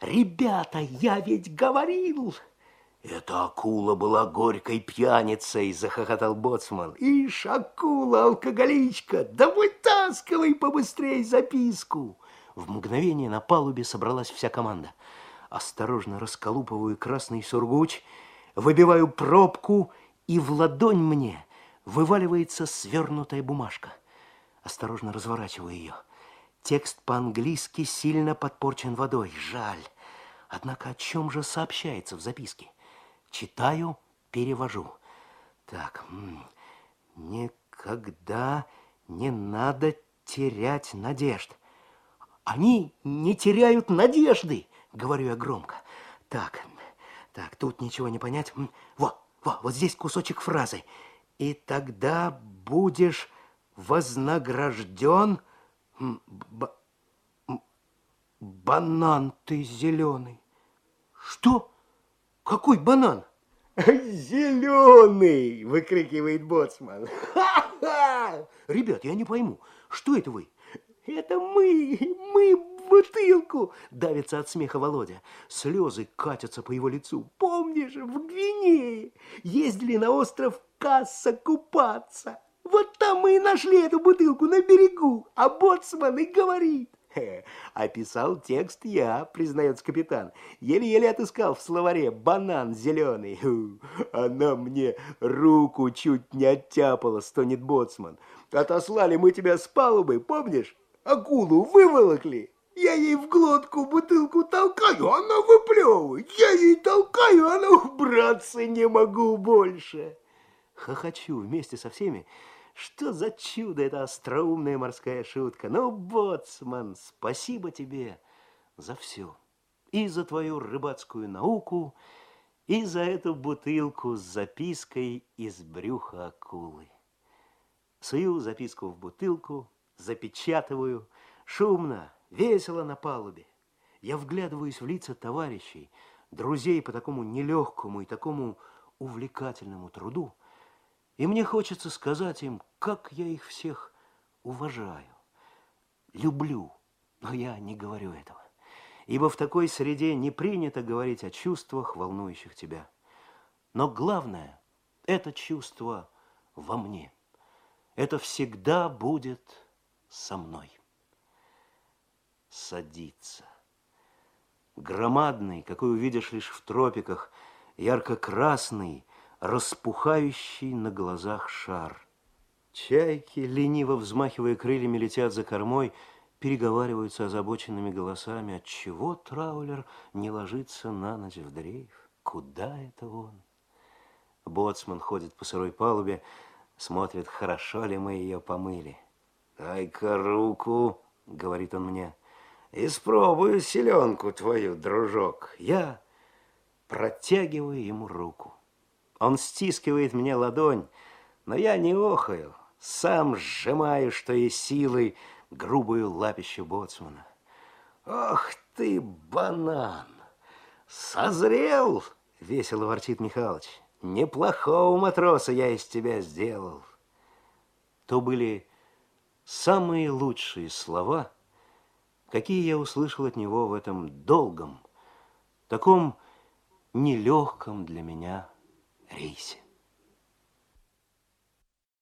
Ребята, я ведь говорил! Эта акула была горькой пьяницей, захохотал боцман. Ишь, акула, алкоголичка, да вытаскивай побыстрей записку. В мгновение на палубе собралась вся команда. Осторожно расколупываю красный сургуч, выбиваю пробку, и в ладонь мне вываливается свернутая бумажка. Осторожно разворачиваю ее. Текст по-английски сильно подпорчен водой. Жаль. Однако о чем же сообщается в записке? Читаю, перевожу. Так, никогда не надо терять надежд. Они не теряют надежды, говорю я громко. Так, так, тут ничего не понять. Во, во, вот здесь кусочек фразы. И тогда будешь вознагражден... Б... Банан ты зеленый. Что? Какой банан? Зеленый, выкрикивает боцман. Ребят, я не пойму, что это вы? Это мы, мы бутылку, давится от смеха Володя. Слезы катятся по его лицу. Помнишь, в Гвинее ездили на остров Касса купаться. Вот там мы и нашли эту бутылку на берегу, а боцман и говорит. Описал текст я, признается капитан. Еле-еле отыскал в словаре банан зеленый. Она мне руку чуть не оттяпала, стонет боцман. Отослали мы тебя с палубы, помнишь? Акулу выволокли. Я ей в глотку бутылку толкаю, она выплевывает. Я ей толкаю, она убраться не могу больше. Хохочу вместе со всеми, что за чудо эта остроумная морская шутка. Ну, боцман, спасибо тебе за все. И за твою рыбацкую науку, и за эту бутылку с запиской из брюха акулы. Сую записку в бутылку, запечатываю, шумно, весело на палубе. Я вглядываюсь в лица товарищей, друзей по такому нелегкому и такому увлекательному труду, и мне хочется сказать им, как я их всех уважаю, люблю, но я не говорю этого. Ибо в такой среде не принято говорить о чувствах, волнующих тебя. Но главное, это чувство во мне. Это всегда будет со мной. Садиться. Громадный, какой увидишь лишь в тропиках, ярко-красный, распухающий на глазах шар. Чайки, лениво взмахивая крыльями, летят за кормой, переговариваются озабоченными голосами. Отчего траулер не ложится на ночь в дрейф? Куда это он? Боцман ходит по сырой палубе, смотрит, хорошо ли мы ее помыли. «Дай-ка руку», — говорит он мне, — «испробую селенку твою, дружок». Я протягиваю ему руку. Он стискивает мне ладонь, но я не охаю, сам сжимаю, что есть силы, грубую лапищу боцмана. «Ох ты, банан! Созрел!» — весело ворчит Михалыч. «Неплохого матроса я из тебя сделал». То были самые лучшие слова, какие я услышал от него в этом долгом, таком нелегком для меня рейсе.